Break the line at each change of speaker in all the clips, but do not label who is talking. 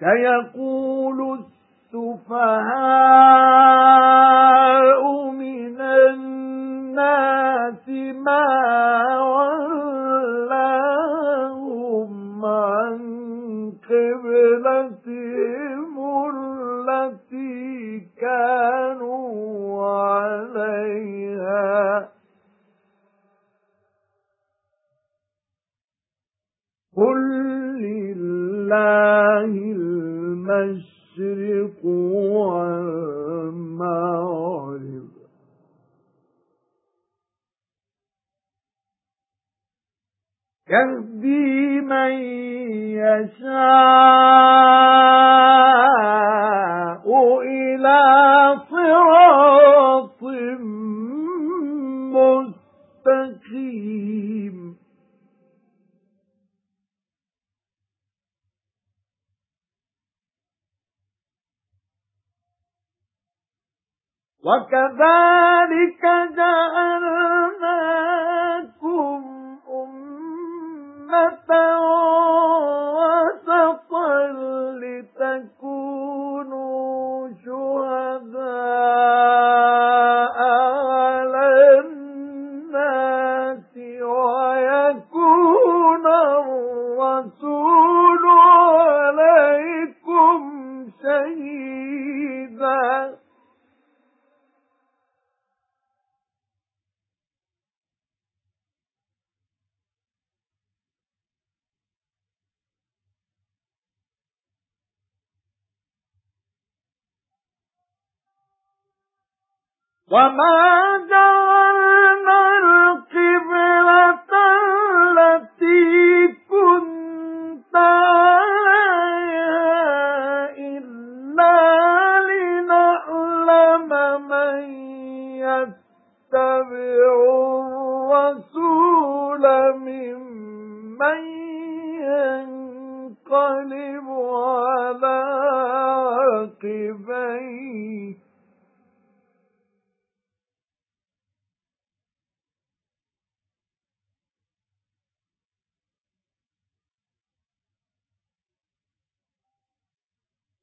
سيقول السفهاء من الناس ما ولاهم عن قبلتهم التي كانوا عليها. قل لله المشرق والمغرب. يهدي من يشاء إلى وَكَذَلِكَ جَعَلْنَاكُمْ أُمَّةً وَسَطًا لِتَكُونُوا شُهَدَاءَ عَلَى النَّاسِ وَيَكُونَ الرَّسُولُ وَمَا جَعَلْنَا الْقِبْلَةَ الَّتِي كُنتَ عَلَيْهَا إِلَّا لِنَعْلَمَ مَن يَتَّبِعُ الرَّسُولَ مِمَّن يَنقَلِبُ عَلَى عَقِبَيْهِ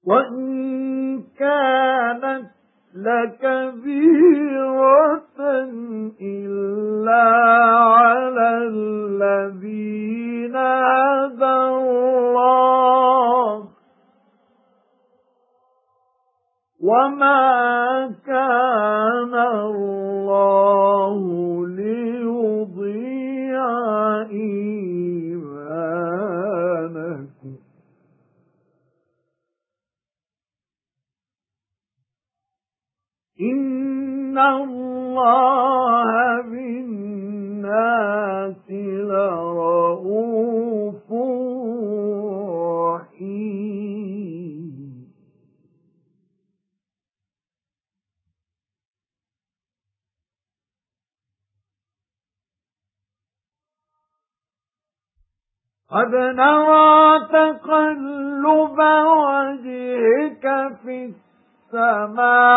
وَإِن كَانَتْ لَكَبِيرَةً إِلَّا عَلَى الَّذِينَ هَدَى اللَّهُ. وَمَا كَانَ قَدْ نَرَى تَقَلُّبَ وَجْهِكَ فِي السَّمَاءِ.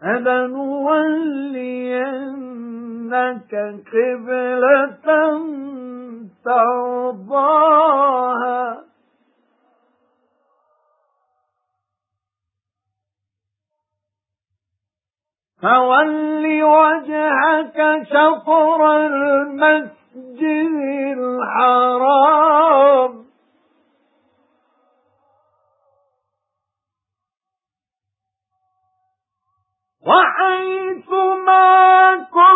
فَلَنُوَلِّيَنَّكَ قِبْلَةً تَرْضَاهَا. فَوَلِّ وَجْهَكَ شَطْرَ الْمَسْجِدِ الْحَرَامِ. وَحَيْثُ مَا كُنتُمْ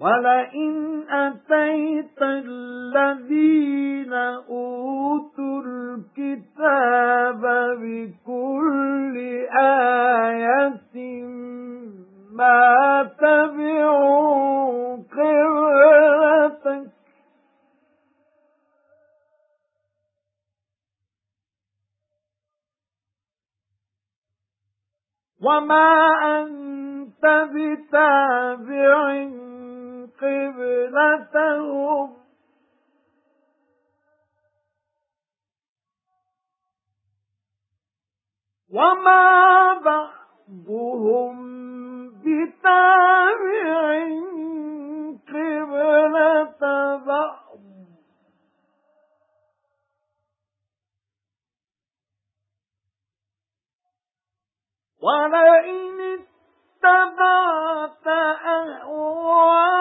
وَلَئِنْ أَتَيْتَ الَّذِينَ أُوتُوا الْكِتَابَ بِكُلِّ آيَةٍ مَا تَبِعُوا وَمَا أَنْتَ بِتَابِعٍ قِبْلَتَهُمْ. وَمَا بَعْضُهُمْ بِتَابِعٍ قِبْلَةَ بَعْضٍ. وَلَئِنِ اتَّبَعْتَ أَهْوَاءَهُمْ